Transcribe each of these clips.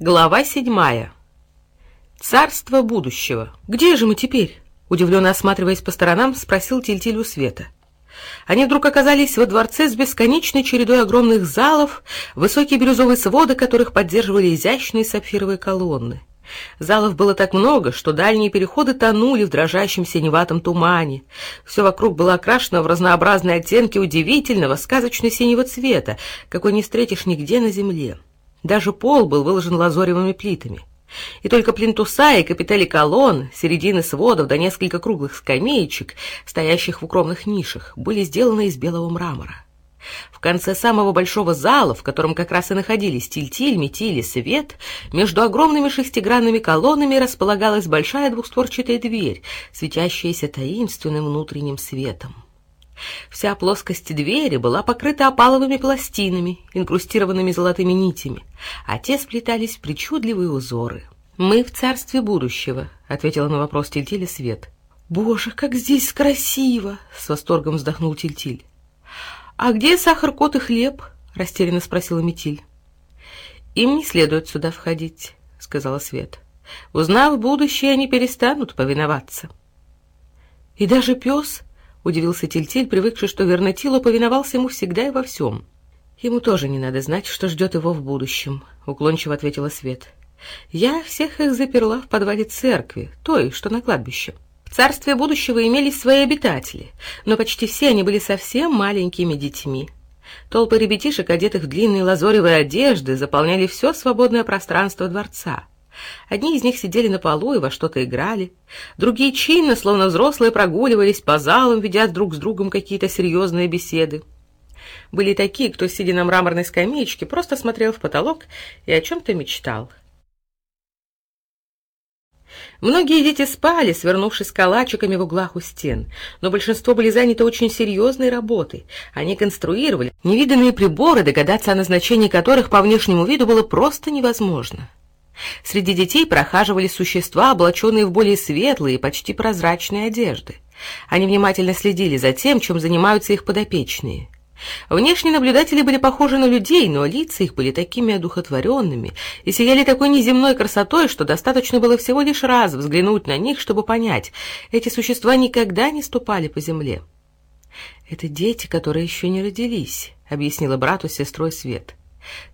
Глава седьмая. Царство будущего. Где же мы теперь? Удивленно осматриваясь по сторонам, спросил Тильтиль у Света. Они вдруг оказались во дворце с бесконечной чередой огромных залов, высокие бирюзовые своды которых поддерживали изящные сапфировые колонны. Залов было так много, что дальние переходы тонули в дрожащем синеватом тумане. Все вокруг было окрашено в разнообразные оттенки удивительного, сказочно-синего цвета, какой не встретишь нигде на земле. Даже пол был выложен лазоревыми плитами. И только плинтуса и капители колонн, середины сводов до да несколько круглых скамеечек, стоящих в укромных нишах, были сделаны из белого мрамора. В конце самого большого зала, в котором как раз и находились тильтиль, метиль и свет, между огромными шестигранными колоннами располагалась большая двухстворчатая дверь, светящаяся таинственным внутренним светом. Вся плоскость двери была покрыта опаловыми пластинами, инкрустированными золотыми нитями, а те сплетались в причудливые узоры. «Мы в царстве будущего», — ответила на вопрос Тильтиля Свет. «Боже, как здесь красиво!» — с восторгом вздохнул Тильтиль. «А где сахар, кот и хлеб?» — растерянно спросила Метиль. «Им не следует сюда входить», — сказала Свет. «Узнав будущее, они перестанут повиноваться». «И даже пес?» — удивился Тильтиль, привыкший, что Вернатило повиновался ему всегда и во всем. «Ему тоже не надо знать, что ждет его в будущем», — уклончиво ответила Свет. «Я всех их заперла в подвале церкви, той, что на кладбище». В царстве будущего имелись свои обитатели, но почти все они были совсем маленькими детьми. Толпы ребятишек, одетых в длинные лазоревые одежды, заполняли все свободное пространство дворца. Одни из них сидели на полу и во что-то играли, другие чинно, словно взрослые, прогуливались по залам, ведя друг с другом какие-то серьезные беседы. Были такие, кто, сидя на мраморной скамеечке, просто смотрел в потолок и о чем-то мечтал — Многие дети спали, свернувшись калачиками в углах у стен, но большинство были заняты очень серьезной работой. Они конструировали невиданные приборы, догадаться о назначении которых по внешнему виду было просто невозможно. Среди детей прохаживали существа, облаченные в более светлые, почти прозрачные одежды. Они внимательно следили за тем, чем занимаются их подопечные. Внешние наблюдатели были похожи на людей, но лица их были такими одухотворенными и сияли такой неземной красотой, что достаточно было всего лишь раз взглянуть на них, чтобы понять, эти существа никогда не ступали по земле. «Это дети, которые еще не родились», — объяснила брату с сестрой Свет.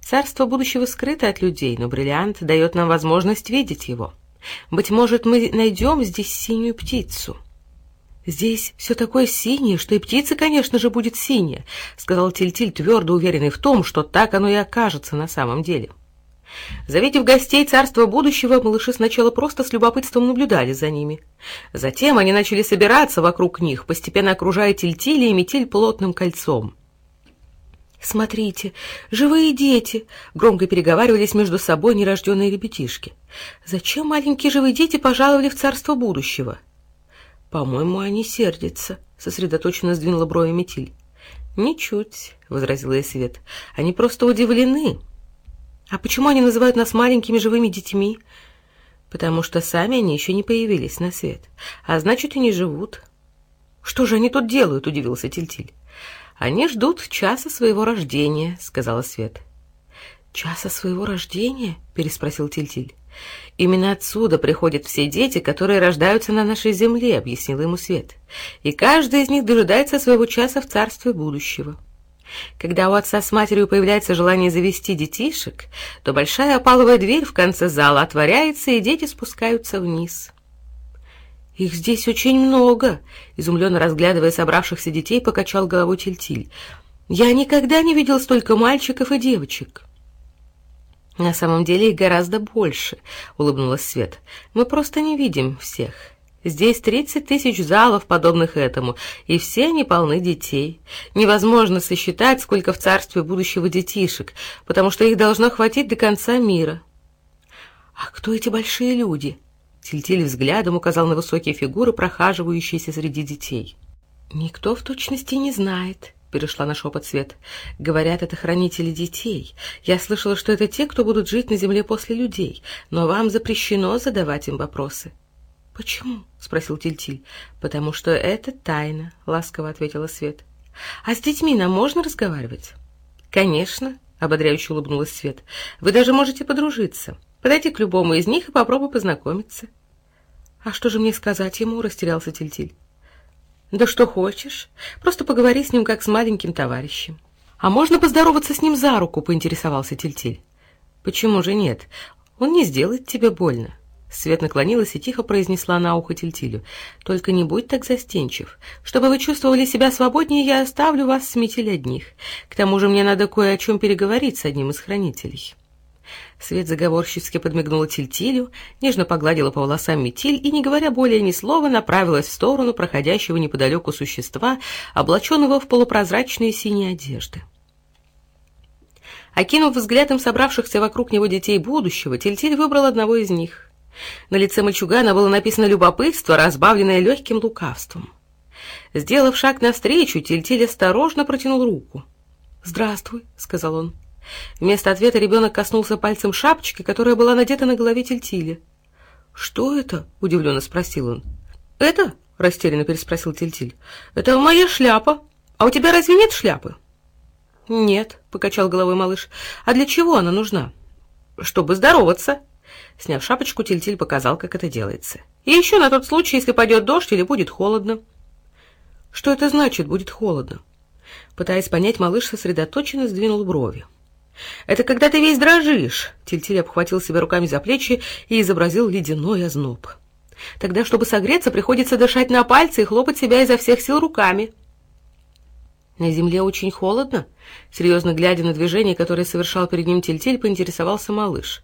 «Царство будущего скрыто от людей, но бриллиант дает нам возможность видеть его. Быть может, мы найдем здесь синюю птицу». «Здесь все такое синее, что и птица, конечно же, будет синяя», — сказал Тильтиль, твердо уверенный в том, что так оно и окажется на самом деле. Завидев гостей царства будущего, малыши сначала просто с любопытством наблюдали за ними. Затем они начали собираться вокруг них, постепенно окружая Тильтиля и Метиль плотным кольцом. «Смотрите, живые дети!» — громко переговаривались между собой нерожденные ребятишки. «Зачем маленькие живые дети пожаловали в царство будущего?» «По-моему, они сердятся», — сосредоточенно сдвинула брови Метиль. «Ничуть», — возразила я Свет. «Они просто удивлены». «А почему они называют нас маленькими живыми детьми?» «Потому что сами они еще не появились на свет, а значит, и не живут». «Что же они тут делают?» — удивился Тильтиль. «Они ждут часа своего рождения», — сказала Свет. «Часа своего рождения?» — переспросил Тильтиль. «Именно отсюда приходят все дети, которые рождаются на нашей земле», — объяснил ему Свет. «И каждый из них дожидается своего часа в царстве будущего». Когда у отца с матерью появляется желание завести детишек, то большая опаловая дверь в конце зала отворяется, и дети спускаются вниз. «Их здесь очень много», — изумленно разглядывая собравшихся детей, покачал головой Тильтиль. «Я никогда не видел столько мальчиков и девочек». «На самом деле их гораздо больше», — улыбнулась Свет. «Мы просто не видим всех. Здесь тридцать тысяч залов, подобных этому, и все они полны детей. Невозможно сосчитать, сколько в царстве будущего детишек, потому что их должно хватить до конца мира». «А кто эти большие люди?» Тильтиль взглядом указал на высокие фигуры, прохаживающиеся среди детей. «Никто в точности не знает», — перешла на шепот Свет. «Говорят, это хранители детей. Я слышала, что это те, кто будут жить на земле после людей, но вам запрещено задавать им вопросы». «Почему?» — спросил Тильтиль. «Потому что это тайна», — ласково ответила Свет. «А с детьми нам можно разговаривать?» «Конечно», — ободряюще улыбнулась Свет. «Вы даже можете подружиться. Подойди к любому из них и попробуй познакомиться. — А что же мне сказать ему? — растерялся Тильтиль. — Да что хочешь. Просто поговори с ним, как с маленьким товарищем. — А можно поздороваться с ним за руку? — поинтересовался Тильтиль. — Почему же нет? Он не сделает тебе больно. Свет наклонилась и тихо произнесла на ухо Тильтилю. «Только не будь так застенчив. Чтобы вы чувствовали себя свободнее, я оставлю вас с Метель одних. К тому же мне надо кое о чем переговорить с одним из хранителей». Свет заговорщицки подмигнула Тильтилю, нежно погладила по волосам метель и, не говоря более ни слова, направилась в сторону проходящего неподалеку существа, облаченного в полупрозрачные синие одежды. Окинув взглядом собравшихся вокруг него детей будущего, Тильтиль выбрал одного из них. На лице мальчугана было написано любопытство, разбавленное легким лукавством. Сделав шаг навстречу, Тильтиль осторожно протянул руку. «Здравствуй», — сказал он. Вместо ответа ребенок коснулся пальцем шапочки, которая была надета на голове Тильтиля. «Что это?» — удивленно спросил он. «Это?» — растерянно переспросил Тильтиль. «Это моя шляпа. А у тебя разве нет шляпы?» «Нет», — покачал головой малыш. «А для чего она нужна?» «Чтобы здороваться». Сняв шапочку, Тильтиль показал, как это делается. «И еще на тот случай, если пойдет дождь или будет холодно». «Что это значит, будет холодно?» Пытаясь понять, малыш сосредоточенно сдвинул брови. «Это когда ты весь дрожишь!» Тильтиль обхватил себя руками за плечи и изобразил ледяной озноб. «Тогда, чтобы согреться, приходится дышать на пальцы и хлопать себя изо всех сил руками». «На земле очень холодно?» Серьезно глядя на движение, которое совершал перед ним Тильтиль, поинтересовался малыш.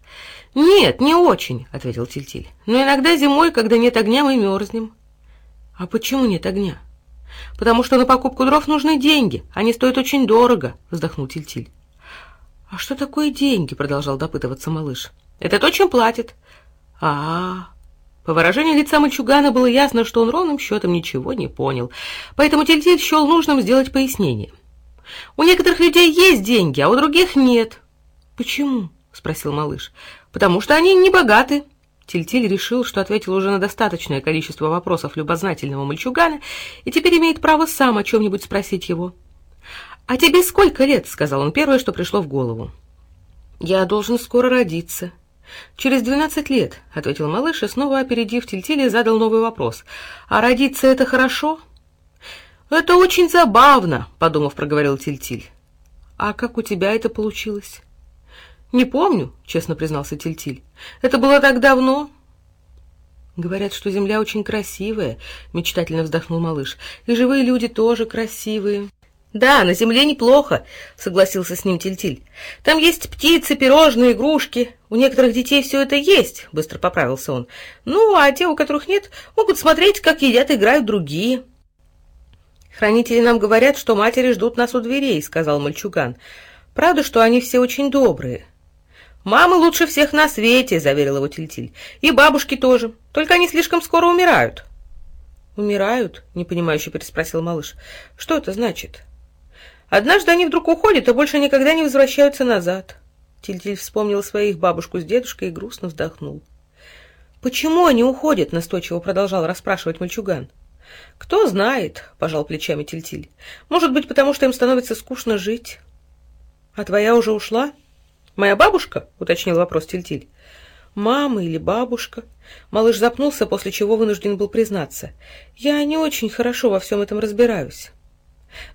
«Нет, не очень», — ответил Тильтиль. «Но иногда зимой, когда нет огня, мы мерзнем». «А почему нет огня?» «Потому что на покупку дров нужны деньги. Они стоят очень дорого», — вздохнул Тильтиль. «А что такое деньги?» — продолжал допытываться малыш. «Это то, чем платят». А, -а, а По выражению лица мальчугана было ясно, что он ровным счетом ничего не понял, поэтому Тильтиль счел нужным сделать пояснение. «У некоторых людей есть деньги, а у других нет». «Почему?» — спросил малыш. «Потому что они не богаты». Тильтиль решил, что ответил уже на достаточное количество вопросов любознательного мальчугана и теперь имеет право сам о чем-нибудь спросить его. «А тебе сколько лет?» — сказал он первое, что пришло в голову. «Я должен скоро родиться». «Через двенадцать лет», — ответил малыш, и снова, опередив Тильтили, задал новый вопрос. «А родиться — это хорошо?» «Это очень забавно», — подумав, проговорил Тильтиль. «А как у тебя это получилось?» «Не помню», — честно признался Тильтиль. «Это было так давно». «Говорят, что земля очень красивая», — мечтательно вздохнул малыш. «И живые люди тоже красивые». «Да, на земле неплохо», — согласился с ним Тильтиль. «Там есть птицы, пирожные, игрушки. У некоторых детей все это есть», — быстро поправился он. «Ну, а те, у которых нет, могут смотреть, как едят и играют другие». «Хранители нам говорят, что матери ждут нас у дверей», — сказал мальчуган. «Правда, что они все очень добрые». «Мамы лучше всех на свете», — заверил его Тильтиль. «И бабушки тоже. Только они слишком скоро умирают». «Умирают?» — непонимающе переспросил малыш. «Что это значит?» Однажды они вдруг уходят и больше никогда не возвращаются назад. Тильтиль вспомнил своих бабушку с дедушкой и грустно вздохнул. «Почему они уходят?» — настойчиво продолжал расспрашивать мальчуган. «Кто знает», — пожал плечами Тильтиль. «Может быть, потому что им становится скучно жить». «А твоя уже ушла?» «Моя бабушка?» — уточнил вопрос Тильтиль. «Мама или бабушка?» Малыш запнулся, после чего вынужден был признаться. «Я не очень хорошо во всем этом разбираюсь».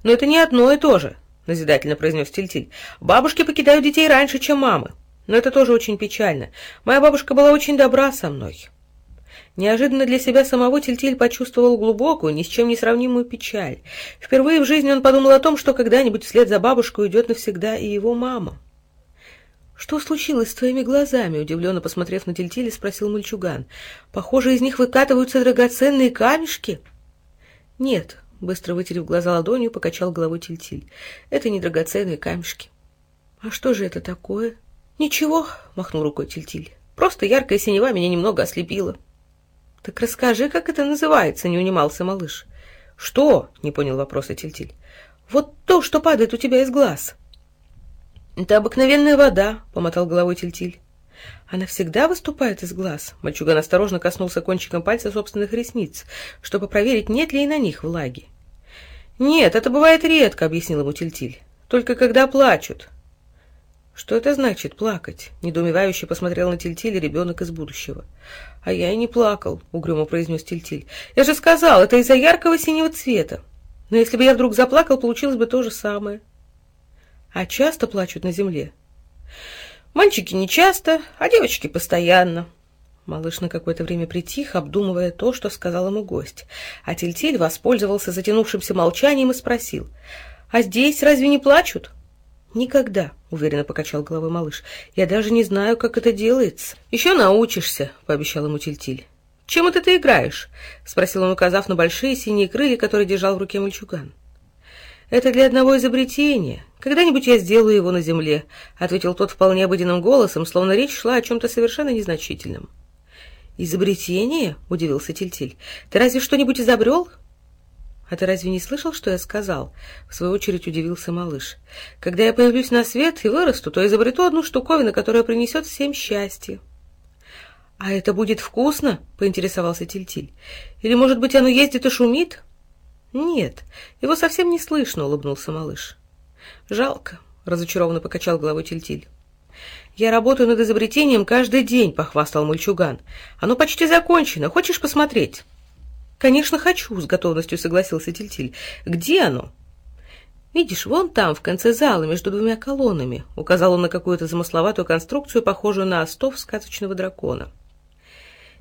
«Но это не одно и то же», — назидательно произнес Тильтиль. «Бабушки покидают детей раньше, чем мамы. Но это тоже очень печально. Моя бабушка была очень добра со мной». Неожиданно для себя самого Тильтиль почувствовал глубокую, ни с чем не сравнимую печаль. Впервые в жизни он подумал о том, что когда-нибудь вслед за бабушкой уйдет навсегда и его мама. «Что случилось с твоими глазами?» — удивленно посмотрев на Тильтиля, спросил мальчуган. «Похоже, из них выкатываются драгоценные камешки?» «Нет, Быстро вытерев глаза ладонью, покачал головой Тильтиль. Это не драгоценные камешки. А что же это такое? Ничего, махнул рукой Тильтиль. Просто яркая синева меня немного ослепила. Так расскажи, как это называется, не унимался малыш. Что? не понял вопроса Тильтиль. Вот то, что падает у тебя из глаз. Это обыкновенная вода, помотал головой Тильтиль. Она всегда выступает из глаз. Мальчуган осторожно коснулся кончиком пальца собственных ресниц, чтобы проверить, нет ли и на них влаги. «Нет, это бывает редко», — объяснил ему Тильтиль. «Только когда плачут». «Что это значит, плакать?» — недоумевающе посмотрел на Тильтиль ребенок из будущего. «А я и не плакал», — угрюмо произнес Тильтиль. «Я же сказал, это из-за яркого синего цвета. Но если бы я вдруг заплакал, получилось бы то же самое». «А часто плачут на земле?» «Мальчики не часто, а девочки постоянно». Малыш на какое-то время притих, обдумывая то, что сказал ему гость. А Тильтиль воспользовался затянувшимся молчанием и спросил. «А здесь разве не плачут?» «Никогда», — уверенно покачал головой малыш. «Я даже не знаю, как это делается». «Еще научишься», — пообещал ему Тильтиль. «Чем это ты играешь?» — спросил он, указав на большие синие крылья, которые держал в руке мальчуган. «Это для одного изобретения. Когда-нибудь я сделаю его на земле», — ответил тот вполне обыденным голосом, словно речь шла о чем-то совершенно незначительном. «Изобретение?» — удивился Тильтиль. «Ты разве что-нибудь изобрел?» «А ты разве не слышал, что я сказал?» В свою очередь удивился малыш. «Когда я появлюсь на свет и вырасту, то изобрету одну штуковину, которая принесет всем счастье». «А это будет вкусно?» — поинтересовался Тильтиль. «Или, может быть, оно ездит и шумит?» «Нет, его совсем не слышно», — улыбнулся малыш. «Жалко», — разочарованно покачал головой Тильтиль. «Я работаю над изобретением каждый день», — похвастал мальчуган. «Оно почти закончено. Хочешь посмотреть?» «Конечно, хочу», — с готовностью согласился Тильтиль. «Где оно?» «Видишь, вон там, в конце зала, между двумя колоннами», — указал он на какую-то замысловатую конструкцию, похожую на остов сказочного дракона.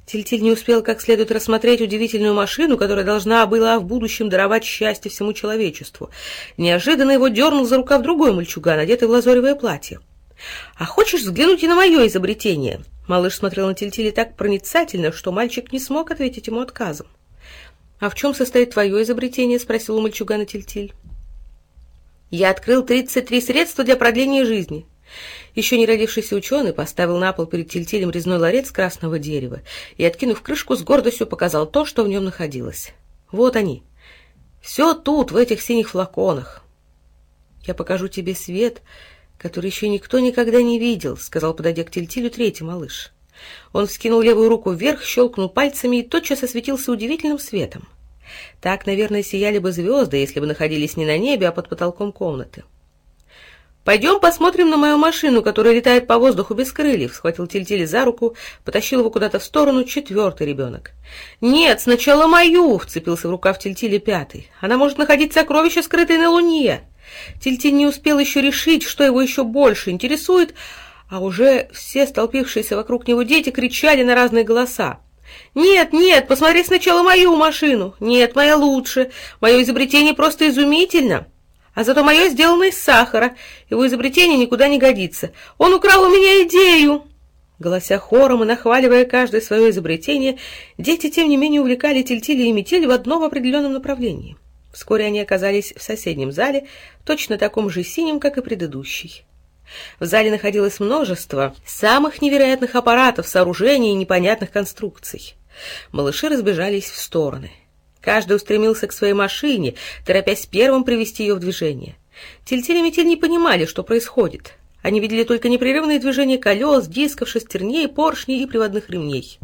Тильтиль не успел как следует рассмотреть удивительную машину, которая должна была в будущем даровать счастье всему человечеству. Неожиданно его дернул за рукав другой мальчуган, одетый в лазоревое платье. «А хочешь взглянуть и на мое изобретение?» Малыш смотрел на Тильтиля так проницательно, что мальчик не смог ответить ему отказом. «А в чем состоит твое изобретение?» — спросил у мальчугана Тильтиль. «Я открыл 33 средства для продления жизни». Еще не родившийся ученый поставил на пол перед Тильтилем резной ларец красного дерева и, откинув крышку, с гордостью показал то, что в нем находилось. «Вот они. Все тут, в этих синих флаконах. Я покажу тебе свет, который еще никто никогда не видел», — сказал, подойдя к Тильтилю, третий малыш. Он вскинул левую руку вверх, щелкнул пальцами и тотчас осветился удивительным светом. Так, наверное, сияли бы звезды, если бы находились не на небе, а под потолком комнаты. «Пойдем посмотрим на мою машину, которая летает по воздуху без крыльев», — схватил Тильтили за руку, потащил его куда-то в сторону четвертый ребенок. «Нет, сначала мою!» — вцепился в рукав Тильтили пятый. «Она может находить сокровища, скрытые на Луне!» Тильтиль не успел еще решить, что его еще больше интересует, а уже все столпившиеся вокруг него дети кричали на разные голоса. «Нет, нет, посмотри сначала мою машину! Нет, моя лучше! Мое изобретение просто изумительно!» А зато мое сделано из сахара. Его изобретение никуда не годится. Он украл у меня идею!» Голося хором и нахваливая каждое свое изобретение, дети, тем не менее, увлекали Тильтили и Метель в одном определенном направлении. Вскоре они оказались в соседнем зале, точно таком же синем, как и предыдущий. В зале находилось множество самых невероятных аппаратов, сооружений и непонятных конструкций. Малыши разбежались в стороны. Каждый устремился к своей машине, торопясь первым привести ее в движение. Тильтиль и Метель не понимали, что происходит. Они видели только непрерывные движения колес, дисков, шестерней, поршней и приводных ремней.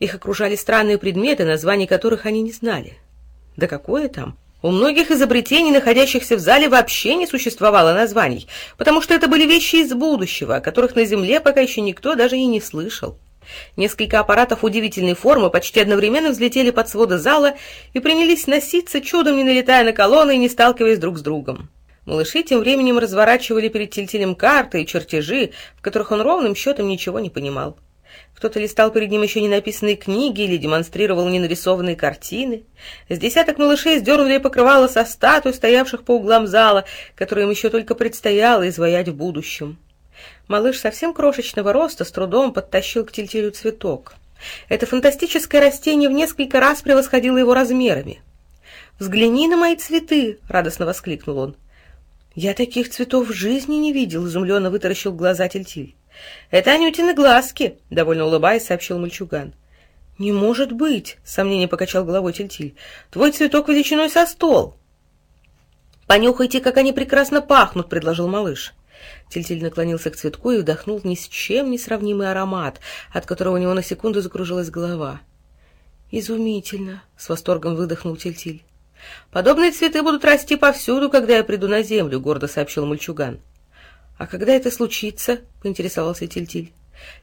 Их окружали странные предметы, названий которых они не знали. Да какое там? У многих изобретений, находящихся в зале, вообще не существовало названий, потому что это были вещи из будущего, о которых на Земле пока еще никто даже и не слышал. Несколько аппаратов удивительной формы почти одновременно взлетели под своды зала и принялись носиться, чудом не налетая на колонны и не сталкиваясь друг с другом. Малыши тем временем разворачивали перед Тильтилем карты и чертежи, в которых он ровным счетом ничего не понимал. Кто-то листал перед ним еще не написанные книги или демонстрировал ненарисованные картины. С десяток малышей сдернули покрывало со статуй, стоявших по углам зала, которые им еще только предстояло изваять в будущем. Малыш совсем крошечного роста с трудом подтащил к тельтелю цветок. Это фантастическое растение в несколько раз превосходило его размерами. «Взгляни на мои цветы!» — радостно воскликнул он. «Я таких цветов в жизни не видел», — изумленно вытаращил глаза Тильтиль. «Это Анютины глазки», — довольно улыбаясь, сообщил мальчуган. «Не может быть!» — сомнение покачал головой Тильтиль. «Твой цветок величиной со стол!» «Понюхайте, как они прекрасно пахнут!» — предложил малыш. Тильтиль наклонился к цветку и вдохнул ни с чем не сравнимый аромат, от которого у него на секунду закружилась голова. «Изумительно!» — с восторгом выдохнул Тильтиль. «Подобные цветы будут расти повсюду, когда я приду на землю», — гордо сообщил мальчуган. «А когда это случится?» — поинтересовался Тильтиль.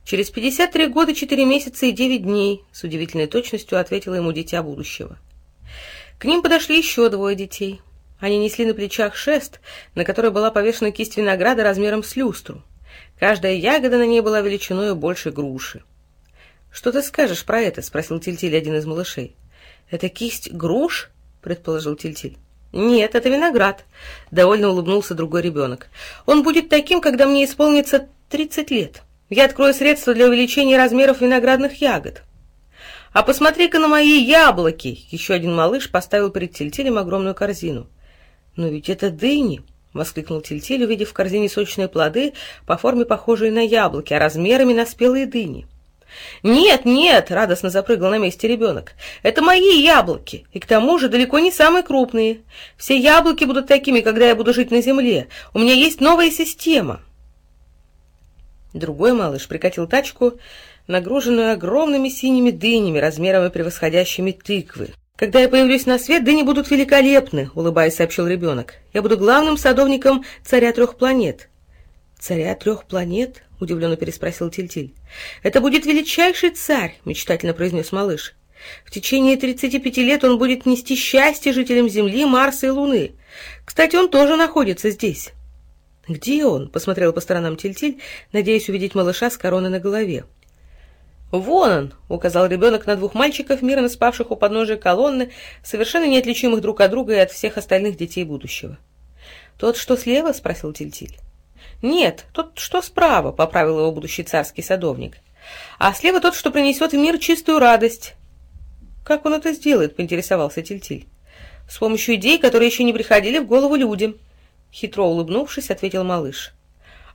«Через пятьдесят три года, четыре месяца и девять дней», — с удивительной точностью ответила ему дитя будущего. К ним подошли еще двое детей. Они несли на плечах шест, на который была повешена кисть винограда размером с люстру. Каждая ягода на ней была величиной больше груши. «Что ты скажешь про это?» — спросил Тильтиль один из малышей. «Это кисть груш?» — предположил Тильтиль. «Нет, это виноград», — довольно улыбнулся другой ребенок. «Он будет таким, когда мне исполнится тридцать лет. Я открою средства для увеличения размеров виноградных ягод». «А посмотри-ка на мои яблоки!» Еще один малыш поставил перед Тильтилем огромную корзину. «Но ведь это дыни!» — воскликнул Тильтиль, увидев в корзине сочные плоды, по форме похожие на яблоки, а размерами на спелые дыни. «Нет, нет!» — радостно запрыгал на месте ребенок. «Это мои яблоки, и к тому же далеко не самые крупные. Все яблоки будут такими, когда я буду жить на земле. У меня есть новая система». Другой малыш прикатил тачку, нагруженную огромными синими дынями, размерами превосходящими тыквы. «Когда я появлюсь на свет, дыни будут великолепны», — улыбаясь, сообщил ребенок. «Я буду главным садовником царя трех планет». «Царя трех планет?» — удивленно переспросил Тильтиль. «Это будет величайший царь», — мечтательно произнес малыш. «В течение тридцати пяти лет он будет нести счастье жителям Земли, Марса и Луны. Кстати, он тоже находится здесь». «Где он?» — посмотрел по сторонам Тильтиль, надеясь увидеть малыша с короной на голове. «Вон он!» — указал ребенок на двух мальчиков, мирно спавших у подножия колонны, совершенно неотличимых друг от друга и от всех остальных детей будущего. «Тот, что слева?» — спросил Тильтиль. «Нет, тот, что справа», — поправил его будущий царский садовник. «А слева тот, что принесет в мир чистую радость». «Как он это сделает?» — поинтересовался Тильтиль. «С помощью идей, которые еще не приходили в голову людям», — хитро улыбнувшись, ответил малыш.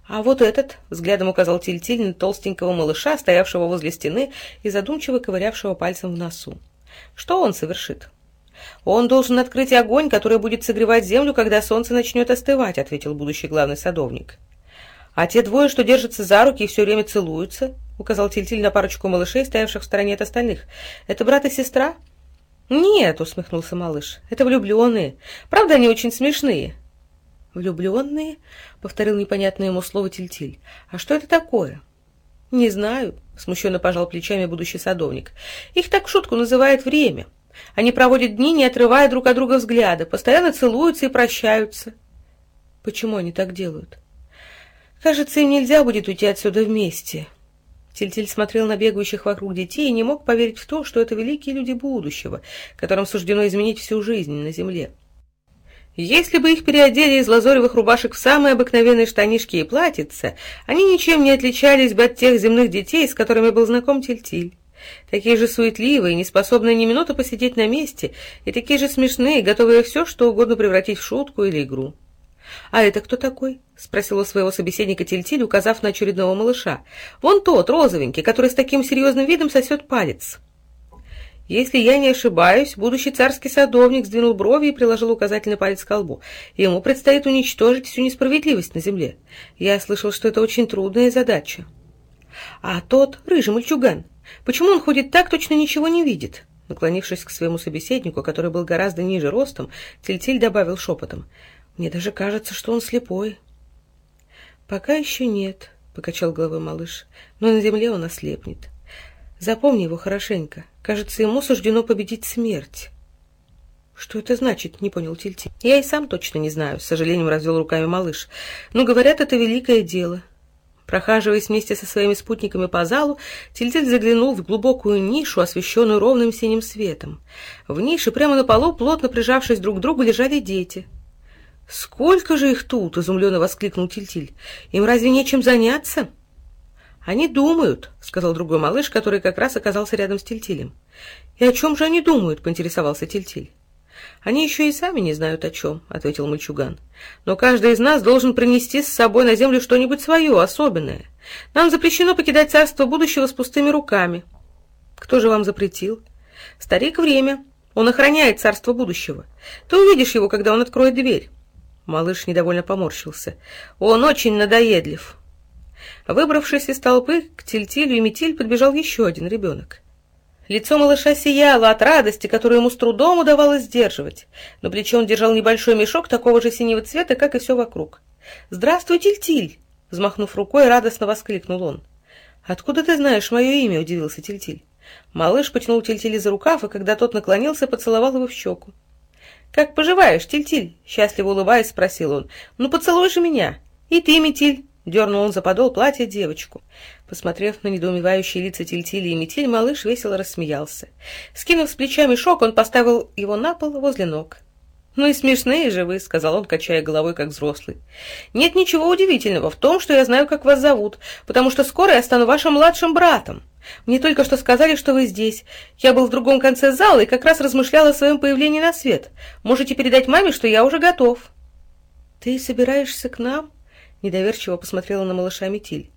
«А вот этот», — взглядом указал Тильтиль на толстенького малыша, стоявшего возле стены и задумчиво ковырявшего пальцем в носу. «Что он совершит?» «Он должен открыть огонь, который будет согревать землю, когда солнце начнет остывать», — ответил будущий главный садовник. «А те двое, что держатся за руки и все время целуются», — указал Тильтиль на парочку малышей, стоявших в стороне от остальных. «Это брат и сестра?» «Нет», — усмехнулся малыш, — «это влюбленные. Правда, они очень смешные». «Влюбленные?» — повторил непонятное ему слово Тильтиль. «А что это такое?» «Не знаю», — смущенно пожал плечами будущий садовник. «Их так в шутку называют время. Они проводят дни, не отрывая друг от друга взгляда, постоянно целуются и прощаются». «Почему они так делают?» Кажется, им нельзя будет уйти отсюда вместе. Тильтиль смотрел на бегающих вокруг детей и не мог поверить в то, что это великие люди будущего, которым суждено изменить всю жизнь на земле. Если бы их переодели из лазоревых рубашек в самые обыкновенные штанишки и платьица, они ничем не отличались бы от тех земных детей, с которыми был знаком Тильтиль. Такие же суетливые, неспособные ни минуты посидеть на месте, и такие же смешные, готовые все, что угодно превратить в шутку или игру. «А это кто такой?» — спросила своего собеседника Тильтиль, указав на очередного малыша. «Вон тот, розовенький, который с таким серьезным видом сосет палец». «Если я не ошибаюсь, будущий царский садовник сдвинул брови и приложил указательный палец к колбу. Ему предстоит уничтожить всю несправедливость на земле. Я слышал, что это очень трудная задача». «А тот, рыжий мальчуган, почему он ходит так, точно ничего не видит?» Наклонившись к своему собеседнику, который был гораздо ниже ростом, Тильтиль добавил шепотом. Мне даже кажется, что он слепой. Пока еще нет, покачал головой малыш, но на земле он ослепнет. Запомни его хорошенько. Кажется, ему суждено победить смерть. Что это значит? Не понял Тильти. Я и сам точно не знаю, с сожалением развел руками малыш. Но говорят, это великое дело. Прохаживаясь вместе со своими спутниками по залу, Тильтиль заглянул в глубокую нишу, освещенную ровным синим светом. В нише, прямо на полу, плотно прижавшись друг к другу, лежали дети. «Сколько же их тут?» — изумленно воскликнул Тильтиль. «Им разве нечем заняться?» «Они думают», — сказал другой малыш, который как раз оказался рядом с Тильтилем. «И о чем же они думают?» — поинтересовался Тильтиль. «Они еще и сами не знают о чем», — ответил мальчуган. «Но каждый из нас должен принести с собой на землю что-нибудь свое, особенное. Нам запрещено покидать царство будущего с пустыми руками». «Кто же вам запретил?» «Старик время. Он охраняет царство будущего. Ты увидишь его, когда он откроет дверь». Малыш недовольно поморщился. «Он очень надоедлив!» Выбравшись из толпы, к Тильтилю и Метиль подбежал еще один ребенок. Лицо малыша сияло от радости, которую ему с трудом удавалось сдерживать. На плече он держал небольшой мешок такого же синего цвета, как и все вокруг. «Здравствуй, Тильтиль!» Взмахнув рукой, радостно воскликнул он. «Откуда ты знаешь мое имя?» — удивился Тильтиль. Малыш потянул Тильтиля за рукав, и когда тот наклонился, поцеловал его в щеку. «Как поживаешь, Тильтиль?» — счастливо улыбаясь, спросил он. «Ну, поцелуй же меня!» «И ты, Метиль!» — дернул он за подол платья девочку. Посмотрев на недоумевающие лица Тильтили и Метиль, малыш весело рассмеялся. Скинув с плеча мешок, он поставил его на пол возле ног. «Ну и смешные же вы», — сказал он, качая головой, как взрослый. «Нет ничего удивительного в том, что я знаю, как вас зовут, потому что скоро я стану вашим младшим братом. Мне только что сказали, что вы здесь. Я был в другом конце зала и как раз размышлял о своем появлении на свет. Можете передать маме, что я уже готов». «Ты собираешься к нам?» — недоверчиво посмотрела на малыша Метиль.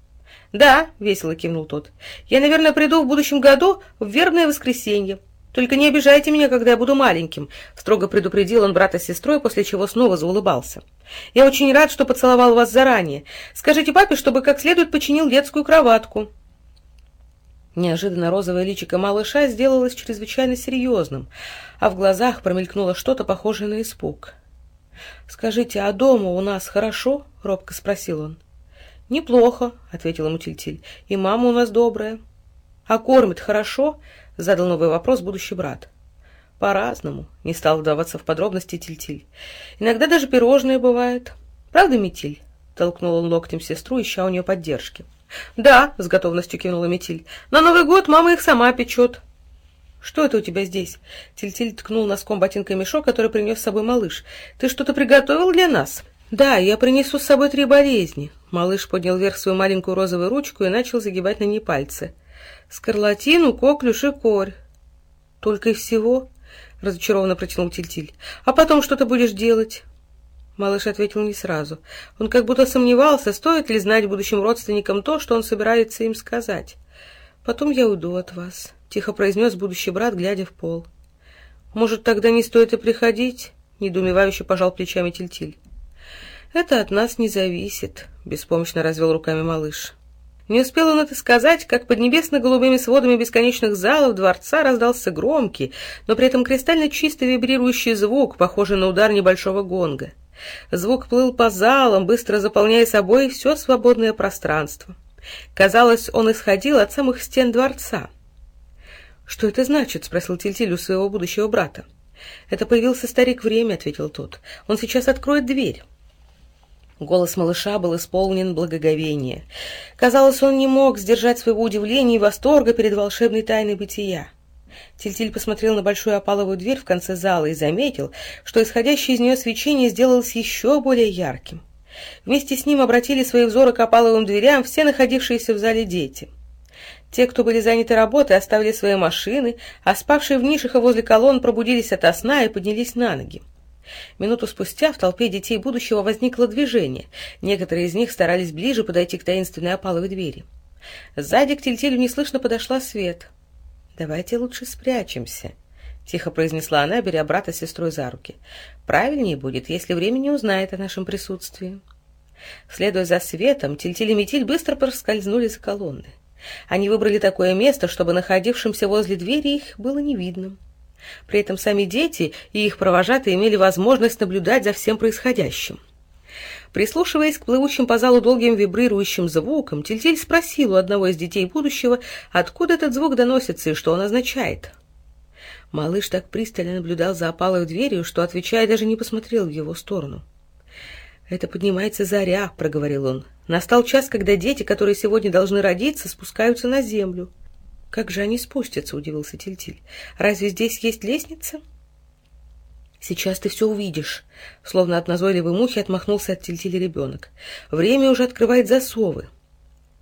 «Да», — весело кивнул тот. «Я, наверное, приду в будущем году в вербное воскресенье. «Только не обижайте меня, когда я буду маленьким», — строго предупредил он брата с сестрой, после чего снова заулыбался. «Я очень рад, что поцеловал вас заранее. Скажите папе, чтобы как следует починил детскую кроватку». Неожиданно розовое личико малыша сделалось чрезвычайно серьезным, а в глазах промелькнуло что-то похожее на испуг. «Скажите, а дома у нас хорошо?» — робко спросил он. «Неплохо», — ответила ему Тильтиль, — «и мама у нас добрая». «А кормит хорошо?» — задал новый вопрос будущий брат. «По-разному», — не стал вдаваться в подробности Тильтиль. «Иногда даже пирожные бывают. Правда, Метиль?» — толкнул он локтем сестру, ища у нее поддержки. «Да», — с готовностью кивнула Метиль. «На Новый год мама их сама печет». «Что это у тебя здесь?» Тильтиль ткнул носком ботинка мешок, который принес с собой малыш. «Ты что-то приготовил для нас?» «Да, я принесу с собой три болезни». Малыш поднял вверх свою маленькую розовую ручку и начал загибать на ней пальцы скарлатину, коклюш и корь. — Только и всего? — разочарованно протянул Тильтиль. -Тиль. — А потом что ты будешь делать? Малыш ответил не сразу. Он как будто сомневался, стоит ли знать будущим родственникам то, что он собирается им сказать. «Потом я уйду от вас», — тихо произнес будущий брат, глядя в пол. «Может, тогда не стоит и приходить?» — недоумевающе пожал плечами Тильтиль. «Это от нас не зависит», — беспомощно развел руками малыш. Не успел он это сказать, как под небесно-голубыми сводами бесконечных залов дворца раздался громкий, но при этом кристально чистый вибрирующий звук, похожий на удар небольшого гонга. Звук плыл по залам, быстро заполняя собой все свободное пространство. Казалось, он исходил от самых стен дворца. «Что это значит?» — спросил Тильтиль у своего будущего брата. «Это появился старик время», — ответил тот. «Он сейчас откроет дверь». Голос малыша был исполнен благоговения. Казалось, он не мог сдержать своего удивления и восторга перед волшебной тайной бытия. Тильтиль посмотрел на большую опаловую дверь в конце зала и заметил, что исходящее из нее свечение сделалось еще более ярким. Вместе с ним обратили свои взоры к опаловым дверям все находившиеся в зале дети. Те, кто были заняты работой, оставили свои машины, а спавшие в нишах и возле колонн пробудились ото сна и поднялись на ноги. Минуту спустя в толпе детей будущего возникло движение. Некоторые из них старались ближе подойти к таинственной опаловой двери. Сзади к Тильтилю неслышно подошла Свет. «Давайте лучше спрячемся», — тихо произнесла она, беря брата с сестрой за руки. «Правильнее будет, если время не узнает о нашем присутствии». Следуя за Светом, Тильтиль и Метиль быстро проскользнули за колонны. Они выбрали такое место, чтобы находившимся возле двери их было не видно. При этом сами дети и их провожатые имели возможность наблюдать за всем происходящим. Прислушиваясь к плывущим по залу долгим вибрирующим звукам, Тильтиль спросил у одного из детей будущего, откуда этот звук доносится и что он означает. Малыш так пристально наблюдал за опалой дверью, что, отвечая, даже не посмотрел в его сторону. «Это поднимается заря», — проговорил он. «Настал час, когда дети, которые сегодня должны родиться, спускаются на землю. «Как же они спустятся?» — удивился Тильтиль. «Разве здесь есть лестница?» «Сейчас ты все увидишь», — словно от назойливой мухи отмахнулся от Тильтиля ребенок. «Время уже открывает засовы».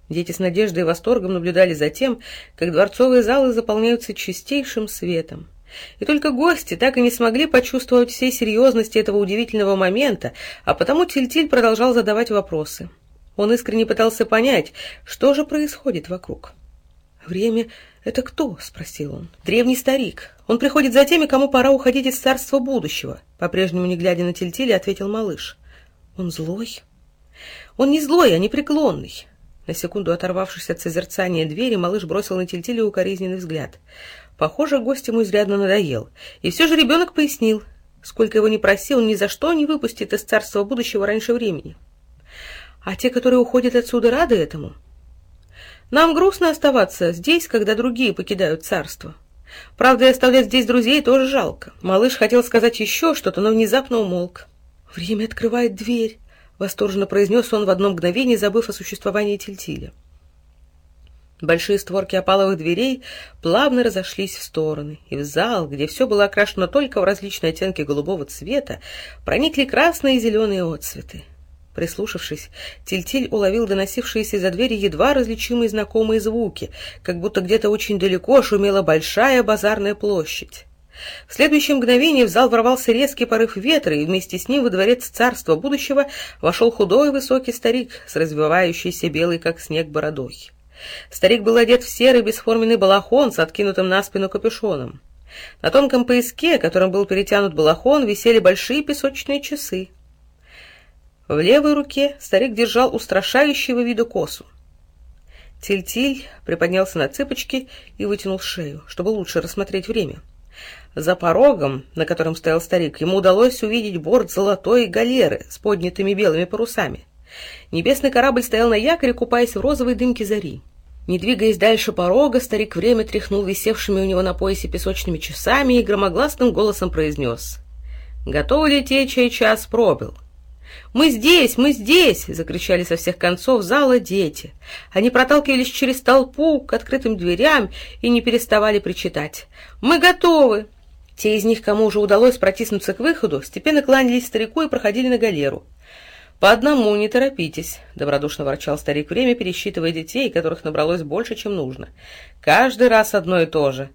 Дети с надеждой и восторгом наблюдали за тем, как дворцовые залы заполняются чистейшим светом. И только гости так и не смогли почувствовать всей серьезности этого удивительного момента, а потому Тильтиль продолжал задавать вопросы. Он искренне пытался понять, что же происходит вокруг. «Время — это кто?» — спросил он. «Древний старик. Он приходит за теми, кому пора уходить из царства будущего», — по-прежнему не глядя на Тильтиля, ответил малыш. «Он злой?» «Он не злой, а непреклонный». На секунду оторвавшись от созерцания двери, малыш бросил на Тильтиля укоризненный взгляд. Похоже, гость ему изрядно надоел. И все же ребенок пояснил. Сколько его ни просил, ни за что не выпустит из царства будущего раньше времени. А те, которые уходят отсюда, рады этому? Нам грустно оставаться здесь, когда другие покидают царство. Правда, и оставлять здесь друзей тоже жалко. Малыш хотел сказать еще что-то, но внезапно умолк. «Время открывает дверь», — восторженно произнес он в одно мгновение, забыв о существовании Тильтиля. Большие створки опаловых дверей плавно разошлись в стороны, и в зал, где все было окрашено только в различные оттенки голубого цвета, проникли красные и зеленые отцветы. Прислушавшись, Тильтиль уловил доносившиеся из-за двери едва различимые знакомые звуки, как будто где-то очень далеко шумела большая базарная площадь. В следующее мгновение в зал ворвался резкий порыв ветра, и вместе с ним во дворец царства будущего вошел худой высокий старик с развивающейся белой, как снег, бородой. Старик был одет в серый бесформенный балахон с откинутым на спину капюшоном. На тонком пояске, которым был перетянут балахон, висели большие песочные часы. В левой руке старик держал устрашающего вида косу. Тиль-Тиль приподнялся на цыпочки и вытянул шею, чтобы лучше рассмотреть время. За порогом, на котором стоял старик, ему удалось увидеть борт золотой галеры с поднятыми белыми парусами. Небесный корабль стоял на якоре, купаясь в розовой дымке зари. Не двигаясь дальше порога, старик время тряхнул висевшими у него на поясе песочными часами и громогласным голосом произнес. «Готов ли те, чей час пробил?» «Мы здесь! Мы здесь!» — закричали со всех концов зала дети. Они проталкивались через толпу к открытым дверям и не переставали причитать. «Мы готовы!» Те из них, кому уже удалось протиснуться к выходу, степенно кланялись старику и проходили на галеру. «По одному не торопитесь», — добродушно ворчал старик время, пересчитывая детей, которых набралось больше, чем нужно. «Каждый раз одно и то же».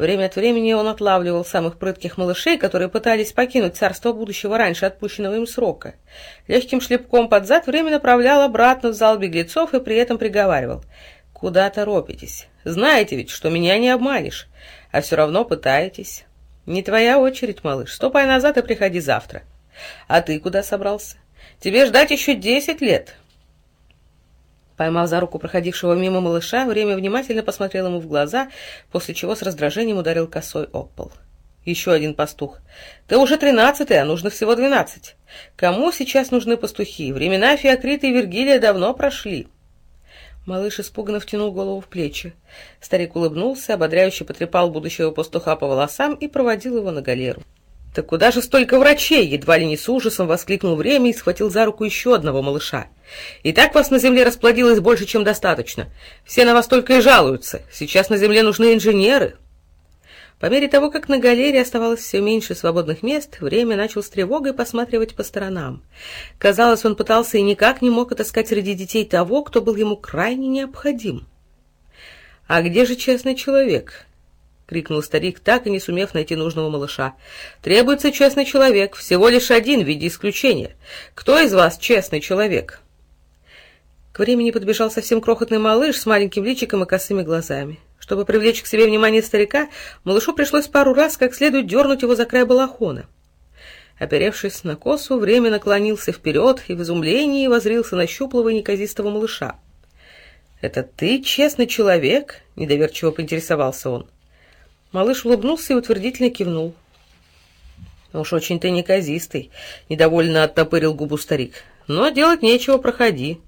Время от времени он отлавливал самых прытких малышей, которые пытались покинуть царство будущего раньше отпущенного им срока. Легким шлепком под зад время направлял обратно в зал беглецов и при этом приговаривал. «Куда торопитесь? Знаете ведь, что меня не обманешь, а все равно пытаетесь. Не твоя очередь, малыш, ступай назад и приходи завтра. А ты куда собрался? Тебе ждать еще десять лет». Поймав за руку проходившего мимо малыша, время внимательно посмотрел ему в глаза, после чего с раздражением ударил косой об пол. Еще один пастух. «Ты уже тринадцатый, а нужно всего двенадцать. Кому сейчас нужны пастухи? Времена Феокрита и Вергилия давно прошли». Малыш испуганно втянул голову в плечи. Старик улыбнулся, ободряюще потрепал будущего пастуха по волосам и проводил его на галеру. «Так куда же столько врачей?» — едва ли не с ужасом воскликнул время и схватил за руку еще одного малыша. «И так вас на земле расплодилось больше, чем достаточно. Все на вас только и жалуются. Сейчас на земле нужны инженеры». По мере того, как на галерее оставалось все меньше свободных мест, время начал с тревогой посматривать по сторонам. Казалось, он пытался и никак не мог отыскать среди детей того, кто был ему крайне необходим. «А где же честный человек?» Крикнул старик, так и не сумев найти нужного малыша. «Требуется честный человек, всего лишь один в виде исключения. Кто из вас честный человек?» К времени подбежал совсем крохотный малыш с маленьким личиком и косыми глазами. Чтобы привлечь к себе внимание старика, малышу пришлось пару раз как следует дернуть его за край балахона. Оперевшись на косу, время наклонился вперед и в изумлении возрился на щуплого и неказистого малыша. «Это ты честный человек?» — недоверчиво поинтересовался он. Малыш улыбнулся и утвердительно кивнул. «Уж очень ты неказистый», — недовольно оттопырил губу старик. «Но делать нечего, проходи».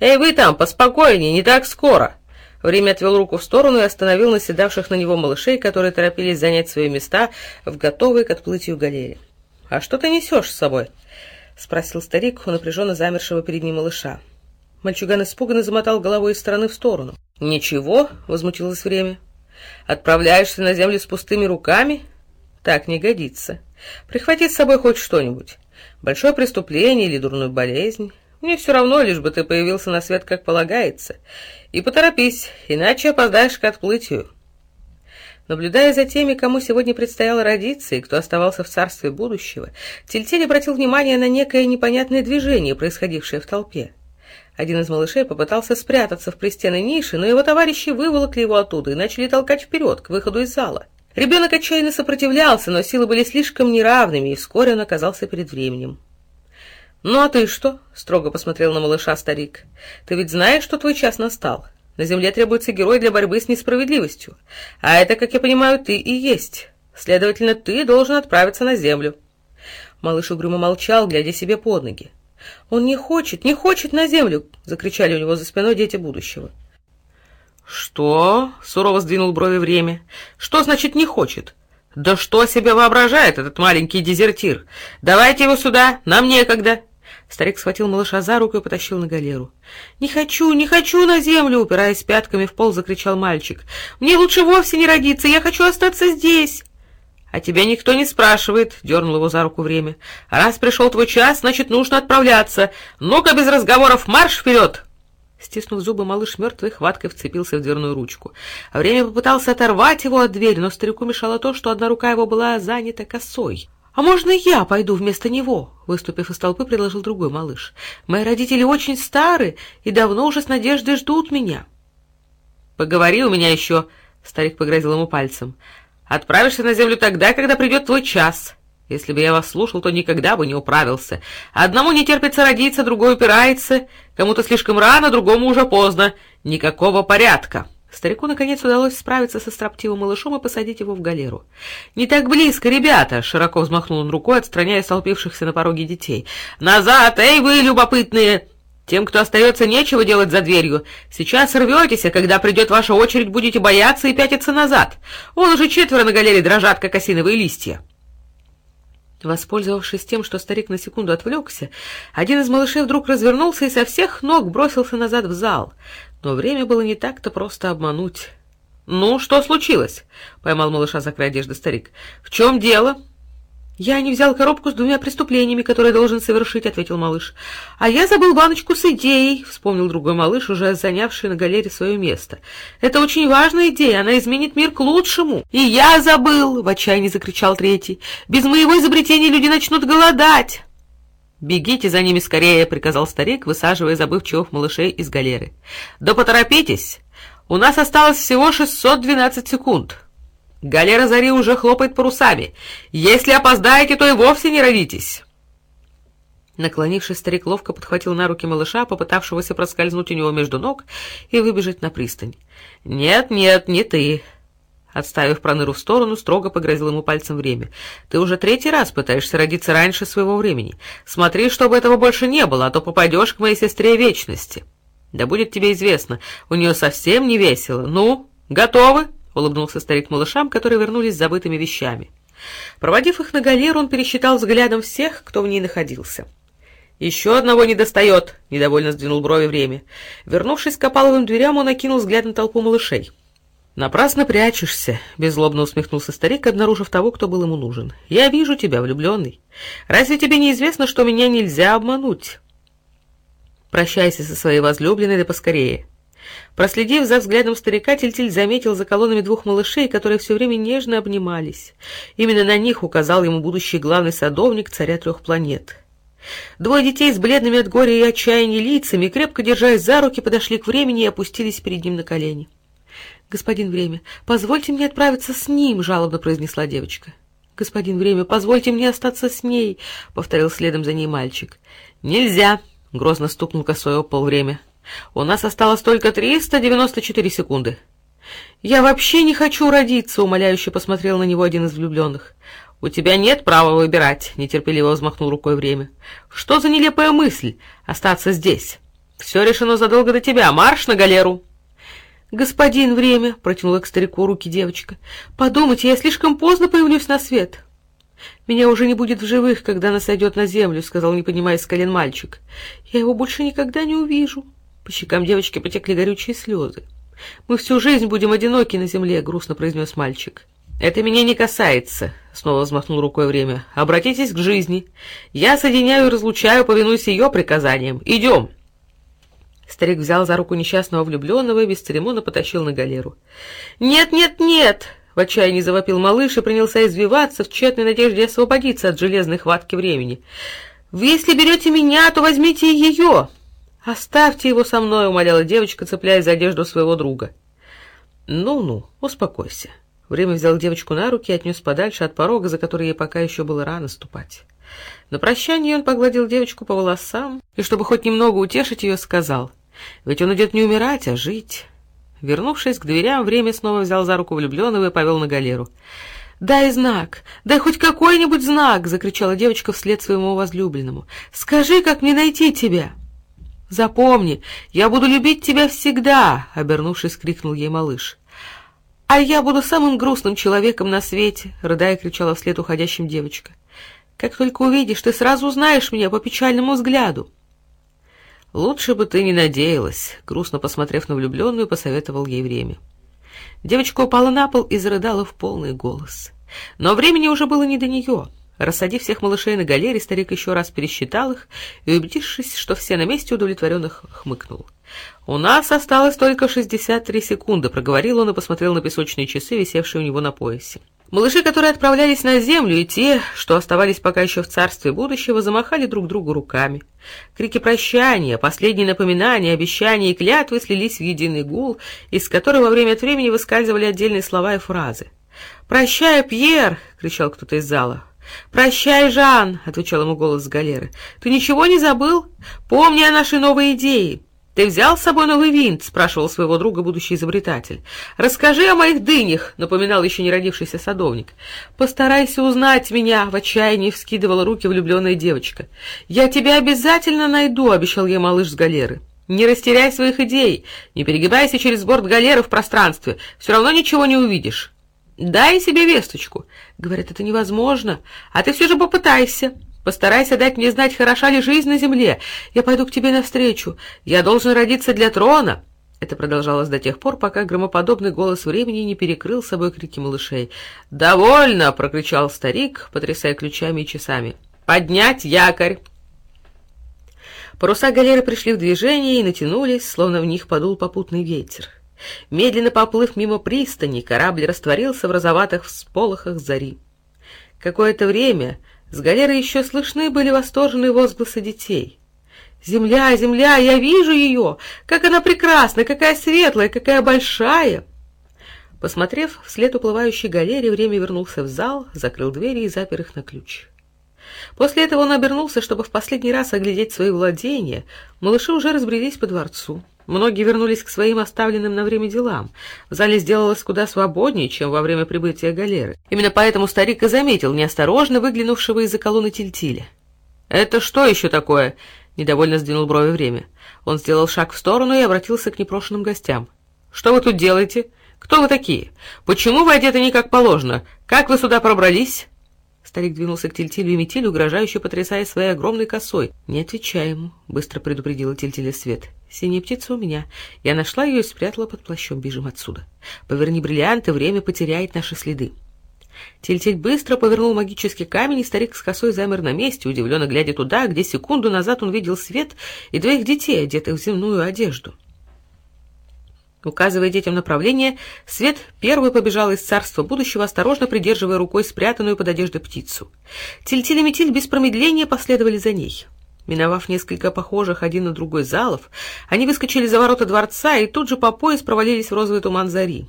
«Эй, вы там, поспокойнее, не так скоро!» Время отвел руку в сторону и остановил наседавших на него малышей, которые торопились занять свои места в готовой к отплытию галере. «А что ты несешь с собой?» — спросил старик у напряженно замершего перед ним малыша. Мальчуган испуганно замотал головой из стороны в сторону. «Ничего», — возмутилось время. Отправляешься на землю с пустыми руками? Так не годится. Прихвати с собой хоть что-нибудь. Большое преступление или дурную болезнь. Мне все равно, лишь бы ты появился на свет, как полагается. И поторопись, иначе опоздаешь к отплытию. Наблюдая за теми, кому сегодня предстояло родиться и кто оставался в царстве будущего, Тильтель обратил внимание на некое непонятное движение, происходившее в толпе. Один из малышей попытался спрятаться в пристенной нише, но его товарищи выволокли его оттуда и начали толкать вперед, к выходу из зала. Ребенок отчаянно сопротивлялся, но силы были слишком неравными, и вскоре он оказался перед временем. «Ну а ты что?» — строго посмотрел на малыша старик. «Ты ведь знаешь, что твой час настал. На земле требуется герой для борьбы с несправедливостью. А это, как я понимаю, ты и есть. Следовательно, ты должен отправиться на землю». Малыш угрюмо молчал, глядя себе под ноги. «Он не хочет, не хочет на землю!» — закричали у него за спиной дети будущего. «Что?» — сурово сдвинул брови время. «Что значит «не хочет»?» «Да что себе воображает этот маленький дезертир? Давайте его сюда, нам некогда!» Старик схватил малыша за руку и потащил на галеру. «Не хочу, не хочу на землю!» Упираясь пятками в пол, закричал мальчик. «Мне лучше вовсе не родиться, я хочу остаться здесь!» «А тебя никто не спрашивает», — дернул его за руку время. «Раз пришел твой час, значит, нужно отправляться. Ну-ка, без разговоров, марш вперед!» Стиснув зубы, малыш мертвой хваткой вцепился в дверную ручку. Время попытался оторвать его от двери, но старику мешало то, что одна рука его была занята косой. «А можно я пойду вместо него?» Выступив из толпы, предложил другой малыш. «Мои родители очень стары и давно уже с надеждой ждут меня». «Поговори у меня еще», — старик погрозил ему пальцем. «Отправишься на землю тогда, когда придет твой час». Если бы я вас слушал, то никогда бы не управился. Одному не терпится родиться, другой упирается. Кому-то слишком рано, другому уже поздно. Никакого порядка. Старику, наконец, удалось справиться со строптивым малышом и посадить его в галеру. «Не так близко, ребята!» — широко взмахнул он рукой, отстраняя столпившихся на пороге детей. «Назад! Эй, вы, любопытные! Тем, кто остается, нечего делать за дверью. Сейчас рветесь, а когда придет ваша очередь, будете бояться и пятиться назад. Вон уже четверо на галере дрожат, как осиновые листья». Воспользовавшись тем, что старик на секунду отвлекся, один из малышей вдруг развернулся и со всех ног бросился назад в зал. Но время было не так-то просто обмануть. «Ну, что случилось?» — поймал малыша за край одежды старик. «В чем дело?» «Я не взял коробку с двумя преступлениями, которые должен совершить», — ответил малыш. «А я забыл баночку с идеей», — вспомнил другой малыш, уже занявший на галере свое место. «Это очень важная идея, она изменит мир к лучшему». «И я забыл!» — в отчаянии закричал третий. «Без моего изобретения люди начнут голодать!» «Бегите за ними скорее», — приказал старик, высаживая забывчивых малышей из галеры. «Да поторопитесь! У нас осталось всего 612 секунд». Галера Зари уже хлопает парусами. Если опоздаете, то и вовсе не родитесь. Наклонившись, старик ловко подхватил на руки малыша, попытавшегося проскользнуть у него между ног и выбежать на пристань. «Нет, нет, не ты!» Отставив проныру в сторону, строго погрозил ему пальцем время. «Ты уже третий раз пытаешься родиться раньше своего времени. Смотри, чтобы этого больше не было, а то попадешь к моей сестре вечности. Да будет тебе известно, у нее совсем не весело. Ну, готовы?» — улыбнулся старик малышам, которые вернулись с забытыми вещами. Проводив их на галеру, он пересчитал взглядом всех, кто в ней находился. «Еще одного не достает!» — недовольно сдвинул брови время. Вернувшись к опаловым дверям, он окинул взгляд на толпу малышей. «Напрасно прячешься», — беззлобно усмехнулся старик, обнаружив того, кто был ему нужен. «Я вижу тебя, влюбленный. Разве тебе не известно, что меня нельзя обмануть?» «Прощайся со своей возлюбленной, да поскорее. Проследив за взглядом старика, Тильтиль заметил за колоннами двух малышей, которые все время нежно обнимались. Именно на них указал ему будущий главный садовник царя трех планет. Двое детей с бледными от горя и отчаяния лицами, крепко держась за руки, подошли к времени и опустились перед ним на колени. «Господин Время, позвольте мне отправиться с ним», — жалобно произнесла девочка. «Господин Время, позвольте мне остаться с ней», — повторил следом за ней мальчик. «Нельзя», — грозно стукнул косой об пол Время. У нас осталось только 394 секунды. «Я вообще не хочу родиться», — умоляюще посмотрел на него один из влюбленных. «У тебя нет права выбирать», — нетерпеливо взмахнул рукой время. «Что за нелепая мысль — остаться здесь? Все решено задолго до тебя. Марш на галеру!» «Господин Время», — протянула к старику руки девочка, — «подумайте, я слишком поздно появлюсь на свет». «Меня уже не будет в живых, когда она сойдет на землю», — сказал, не поднимаясь с мальчик. «Я его больше никогда не увижу». По щекам девочки потекли горючие слезы. «Мы всю жизнь будем одиноки на земле», — грустно произнес мальчик. «Это меня не касается», — снова взмахнул рукой время. «Обратитесь к жизни. Я соединяю и разлучаю, повинуясь ее приказаниям. Идем!» Старик взял за руку несчастного влюбленного и бесцеремонно потащил на галеру. «Нет, нет, нет!» — в отчаянии завопил малыш и принялся извиваться в тщетной надежде освободиться от железной хватки времени. «Вы, если берете меня, то возьмите ее!» «Оставьте его со мной», — умоляла девочка, цепляясь за одежду своего друга. «Ну-ну, успокойся». Время взял девочку на руки и отнес подальше от порога, за который ей пока еще было рано ступать. На прощание он погладил девочку по волосам и, чтобы хоть немного утешить ее, сказал, «Ведь он идет не умирать, а жить». Вернувшись к дверям, время снова взял за руку влюбленного и повел на галеру. «Дай знак! Дай хоть какой-нибудь знак!» — закричала девочка вслед своему возлюбленному. «Скажи, как мне найти тебя!» «Запомни, я буду любить тебя всегда!» — обернувшись, крикнул ей малыш. «А я буду самым грустным человеком на свете!» — рыдая кричала вслед уходящим девочка. «Как только увидишь, ты сразу узнаешь меня по печальному взгляду!» «Лучше бы ты не надеялась», — грустно посмотрев на влюбленную, посоветовал ей время. Девочка упала на пол и зарыдала в полный голос. Но времени уже было не до нее. Рассадив всех малышей на галере, старик еще раз пересчитал их и, убедившись, что все на месте, удовлетворенных хмыкнул. «У нас осталось только 63 секунды», — проговорил он и посмотрел на песочные часы, висевшие у него на поясе. Малыши, которые отправлялись на землю, и те, что оставались пока еще в царстве будущего, замахали друг другу руками. Крики прощания, последние напоминания, обещания и клятвы слились в единый гул, из которого время от времени выскальзывали отдельные слова и фразы. «Прощай, Пьер!» — кричал кто-то из зала. «Прощай, Жан!» — отвечал ему голос с галеры. «Ты ничего не забыл? Помни о нашей новой идее!» «Ты взял с собой новый винт?» — спрашивал своего друга будущий изобретатель. «Расскажи о моих дынях», — напоминал еще не родившийся садовник. «Постарайся узнать меня», — в отчаянии вскидывала руки влюбленная девочка. «Я тебя обязательно найду», — обещал ей малыш с галеры. «Не растеряй своих идей, не перегибайся через борт галеры в пространстве, все равно ничего не увидишь». «Дай себе весточку». Говорят, это невозможно, а ты все же попытайся. Постарайся дать мне знать, хороша ли жизнь на земле. Я пойду к тебе навстречу. Я должен родиться для трона». Это продолжалось до тех пор, пока громоподобный голос времени не перекрыл собой крики малышей. «Довольно!» — прокричал старик, потрясая ключами и часами. «Поднять якорь!» Паруса галеры пришли в движение и натянулись, словно в них подул попутный ветер. Медленно поплыв мимо пристани, корабль растворился в розоватых всполохах зари. Какое-то время с галеры еще слышны были восторженные возгласы детей. «Земля, земля, я вижу ее! Как она прекрасна, какая светлая, какая большая!» Посмотрев вслед уплывающей галере, время вернулся в зал, закрыл двери и запер их на ключ. После этого он обернулся, чтобы в последний раз оглядеть свои владения. Малыши уже разбрелись по дворцу. Многие вернулись к своим оставленным на время делам. В зале сделалось куда свободнее, чем во время прибытия галеры. Именно поэтому старик и заметил неосторожно выглянувшего из-за колонны Тильтиля. «Это что еще такое?» — недовольно сдвинул брови время. Он сделал шаг в сторону и обратился к непрошенным гостям. «Что вы тут делаете? Кто вы такие? Почему вы одеты не как положено? Как вы сюда пробрались?» Старик двинулся к Тильтилю и Метилю, угрожающе потрясая своей огромной косой. «Не отвечай ему», — быстро предупредила Тильтиля Свет. «Синяя птица у меня. Я нашла ее и спрятала под плащом. Бежим отсюда. Поверни бриллианты, время потеряет наши следы». Тильтиль быстро повернул магический камень, и старик с косой замер на месте, удивленно глядя туда, где секунду назад он видел свет и двоих детей, одетых в земную одежду. Указывая детям направление, Свет первый побежал из царства будущего, осторожно придерживая рукой спрятанную под одеждой птицу. Тильтиль и Метиль без промедления последовали за ней. Миновав несколько похожих один на другой залов, они выскочили за ворота дворца и тут же по пояс провалились в розовый туман зари.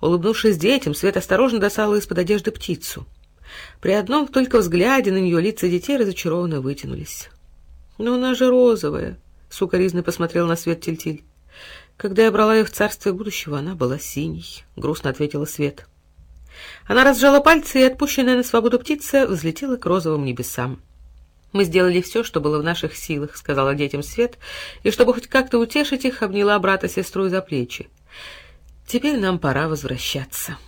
Улыбнувшись детям, Свет осторожно достала из-под одежды птицу. При одном только взгляде на нее лица детей разочарованно вытянулись. «Но она же розовая!» — сукоризно посмотрел на Свет Тильтиль. Когда я брала ее в царствие будущего, она была синей, — грустно ответила Свет. Она разжала пальцы, и отпущенная на свободу птица взлетела к розовым небесам. «Мы сделали все, что было в наших силах», — сказала детям Свет, и, чтобы хоть как-то утешить их, обняла брата-сестру за плечи. «Теперь нам пора возвращаться».